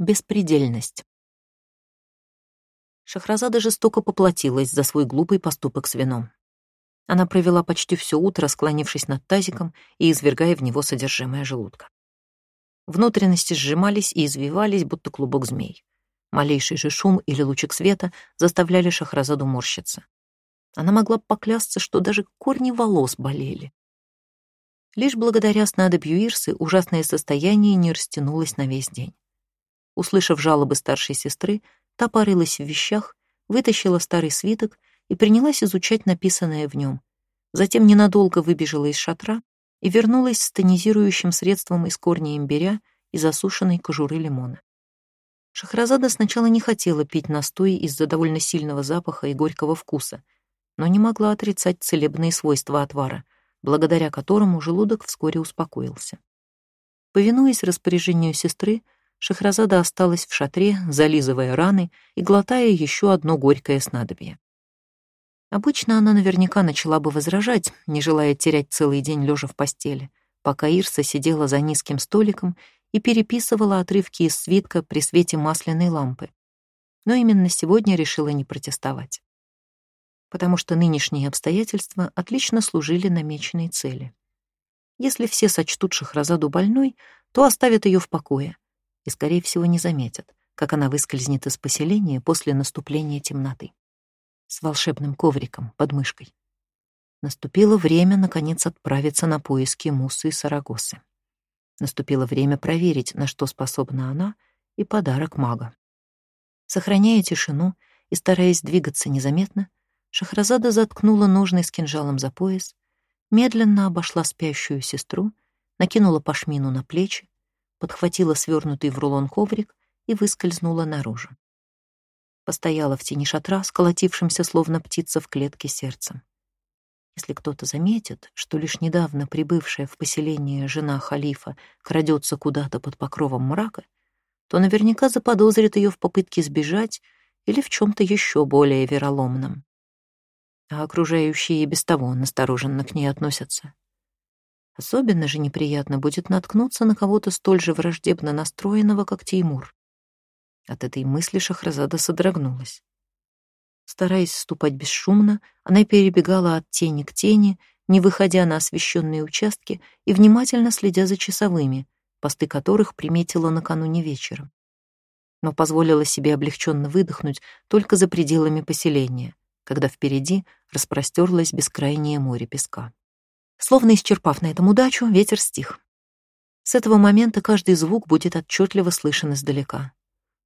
Беспредельность. Шахразада жестоко поплатилась за свой глупый поступок с вином. Она провела почти все утро, склонившись над тазиком и извергая в него содержимое желудка. Внутренности сжимались и извивались, будто клубок змей. Малейший же шум или лучик света заставляли Шахразаду морщиться. Она могла поклясться, что даже корни волос болели. Лишь благодаря снадобью Ирсы ужасное состояние не растянулось на весь день. Услышав жалобы старшей сестры, та порылась в вещах, вытащила старый свиток и принялась изучать написанное в нем. Затем ненадолго выбежала из шатра и вернулась с тонизирующим средством из корня имбиря и засушенной кожуры лимона. Шахразада сначала не хотела пить настой из-за довольно сильного запаха и горького вкуса, но не могла отрицать целебные свойства отвара, благодаря которому желудок вскоре успокоился. Повинуясь распоряжению сестры, Шахразада осталась в шатре, зализывая раны и глотая еще одно горькое снадобье. Обычно она наверняка начала бы возражать, не желая терять целый день лежа в постели, пока Ирса сидела за низким столиком и переписывала отрывки из свитка при свете масляной лампы. Но именно сегодня решила не протестовать. Потому что нынешние обстоятельства отлично служили намеченной цели. Если все сочтут Шахразаду больной, то оставят ее в покое, и, скорее всего, не заметят, как она выскользнет из поселения после наступления темноты. С волшебным ковриком под мышкой. Наступило время, наконец, отправиться на поиски Мусы и Сарагосы. Наступило время проверить, на что способна она, и подарок мага. Сохраняя тишину и стараясь двигаться незаметно, Шахразада заткнула ножны с кинжалом за пояс, медленно обошла спящую сестру, накинула пашмину на плечи, подхватила свернутый в рулон коврик и выскользнула наружу. Постояла в тени шатра, сколотившимся словно птица в клетке сердцем. Если кто-то заметит, что лишь недавно прибывшая в поселение жена халифа крадется куда-то под покровом мрака, то наверняка заподозрит ее в попытке сбежать или в чем-то еще более вероломном. А окружающие и без того настороженно к ней относятся. Особенно же неприятно будет наткнуться на кого-то столь же враждебно настроенного, как Теймур. От этой мысли Шахразада содрогнулась. Стараясь ступать бесшумно, она перебегала от тени к тени, не выходя на освещенные участки и внимательно следя за часовыми, посты которых приметила накануне вечером. Но позволила себе облегченно выдохнуть только за пределами поселения, когда впереди распростерлось бескрайнее море песка. Словно исчерпав на этом удачу, ветер стих. С этого момента каждый звук будет отчетливо слышен издалека.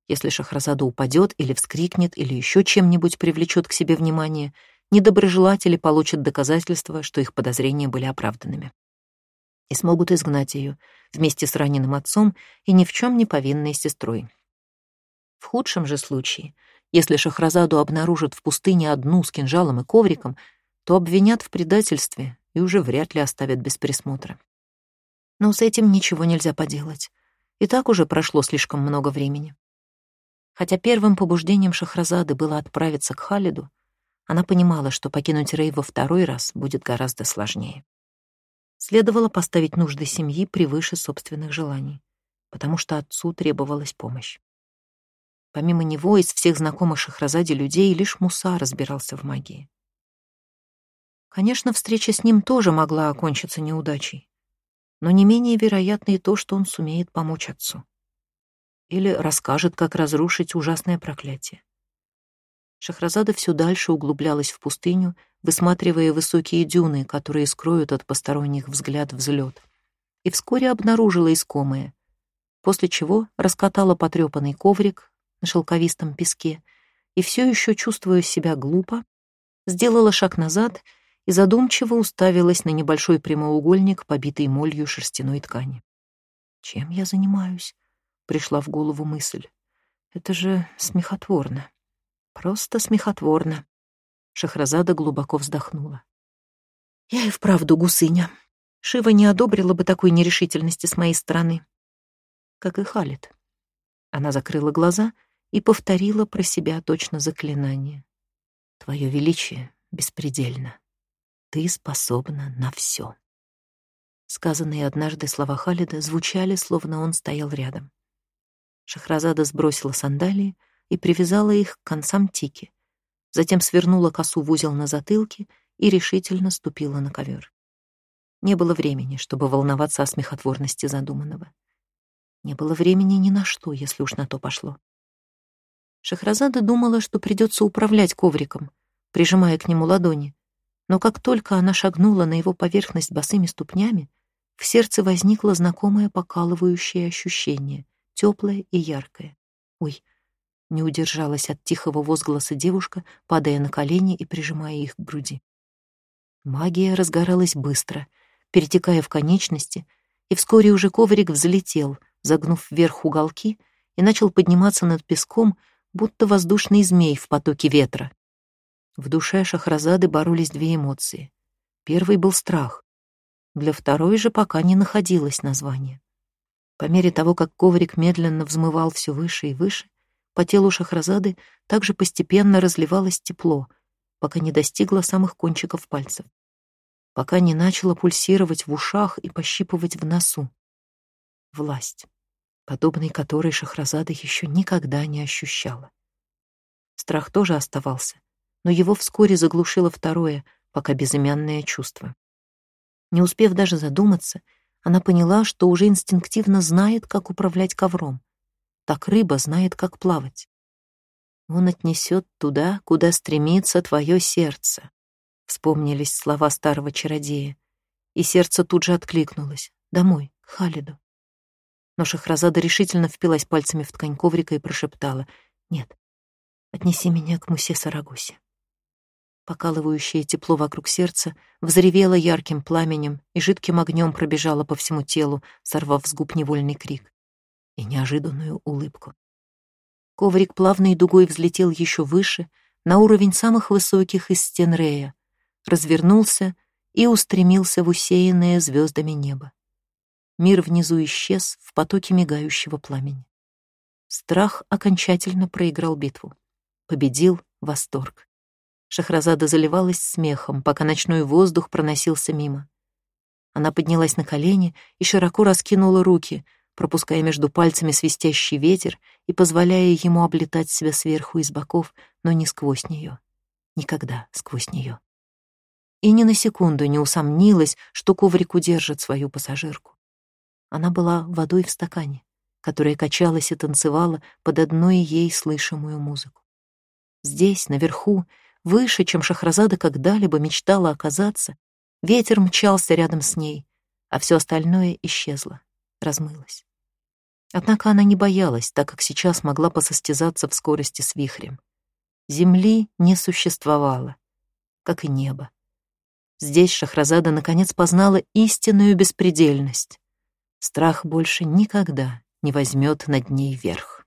Если Шахразада упадет или вскрикнет, или еще чем-нибудь привлечет к себе внимание, недоброжелатели получат доказательства, что их подозрения были оправданными. И смогут изгнать ее вместе с раненым отцом и ни в чем не повинной сестрой. В худшем же случае, если Шахразаду обнаружат в пустыне одну с кинжалом и ковриком, то обвинят в предательстве и уже вряд ли оставят без присмотра. Но с этим ничего нельзя поделать. И так уже прошло слишком много времени. Хотя первым побуждением Шахразады было отправиться к Халиду, она понимала, что покинуть Рей во второй раз будет гораздо сложнее. Следовало поставить нужды семьи превыше собственных желаний, потому что отцу требовалась помощь. Помимо него, из всех знакомых Шахразаде людей лишь Муса разбирался в магии. Конечно, встреча с ним тоже могла окончиться неудачей, но не менее вероятно и то, что он сумеет помочь отцу. Или расскажет, как разрушить ужасное проклятие. Шахразада все дальше углублялась в пустыню, высматривая высокие дюны, которые скроют от посторонних взгляд взлет, и вскоре обнаружила искомое, после чего раскатала потрепанный коврик на шелковистом песке и все еще, чувствуя себя глупо, сделала шаг назад — и задумчиво уставилась на небольшой прямоугольник, побитый молью шерстяной ткани. «Чем я занимаюсь?» — пришла в голову мысль. «Это же смехотворно. Просто смехотворно». Шахразада глубоко вздохнула. «Я и вправду гусыня. Шива не одобрила бы такой нерешительности с моей стороны. Как и Халит». Она закрыла глаза и повторила про себя точно заклинание. «Твое величие беспредельно». Ты способна на все. Сказанные однажды слова Халида звучали, словно он стоял рядом. Шахразада сбросила сандалии и привязала их к концам тики, затем свернула косу в узел на затылке и решительно ступила на ковер. Не было времени, чтобы волноваться о смехотворности задуманного. Не было времени ни на что, если уж на то пошло. Шахразада думала, что придется управлять ковриком, прижимая к нему ладони, но как только она шагнула на его поверхность босыми ступнями, в сердце возникло знакомое покалывающее ощущение, теплое и яркое. Ой, не удержалась от тихого возгласа девушка, падая на колени и прижимая их к груди. Магия разгоралась быстро, перетекая в конечности, и вскоре уже коврик взлетел, загнув вверх уголки, и начал подниматься над песком, будто воздушный змей в потоке ветра. В душе Шахразады боролись две эмоции. Первый был страх. Для второй же пока не находилось названия. По мере того, как коврик медленно взмывал все выше и выше, по телу Шахразады также постепенно разливалось тепло, пока не достигло самых кончиков пальцев, пока не начало пульсировать в ушах и пощипывать в носу. Власть, подобной которой Шахразада еще никогда не ощущала. Страх тоже оставался, но его вскоре заглушило второе, пока безымянное чувство. Не успев даже задуматься, она поняла, что уже инстинктивно знает, как управлять ковром, так рыба знает, как плавать. Он отнесет туда, куда стремится твое сердце. Вспомнились слова старого чародея, и сердце тут же откликнулось. Домой, к Халиду. Но Шахразада решительно впилась пальцами в ткань коврика и прошептала. «Нет, отнеси меня к Мусе Сарагусе». Покалывающее тепло вокруг сердца взревело ярким пламенем и жидким огнем пробежало по всему телу, сорвав с губ невольный крик и неожиданную улыбку. Коврик плавной дугой взлетел еще выше, на уровень самых высоких из стен Рея, развернулся и устремился в усеянное звездами небо. Мир внизу исчез в потоке мигающего пламени. Страх окончательно проиграл битву. Победил восторг. Шахразада заливалась смехом, пока ночной воздух проносился мимо. Она поднялась на колени и широко раскинула руки — пропуская между пальцами свистящий ветер и позволяя ему облетать себя сверху и с боков, но не сквозь нее. Никогда сквозь нее. И ни на секунду не усомнилась, что коврик удержит свою пассажирку. Она была водой в стакане, которая качалась и танцевала под одной ей слышимую музыку. Здесь, наверху, выше, чем Шахразада когда-либо мечтала оказаться, ветер мчался рядом с ней, а все остальное исчезло, размылось. Однако она не боялась, так как сейчас могла посостязаться в скорости с вихрем. Земли не существовало, как и небо. Здесь Шахразада наконец познала истинную беспредельность. Страх больше никогда не возьмет над ней верх.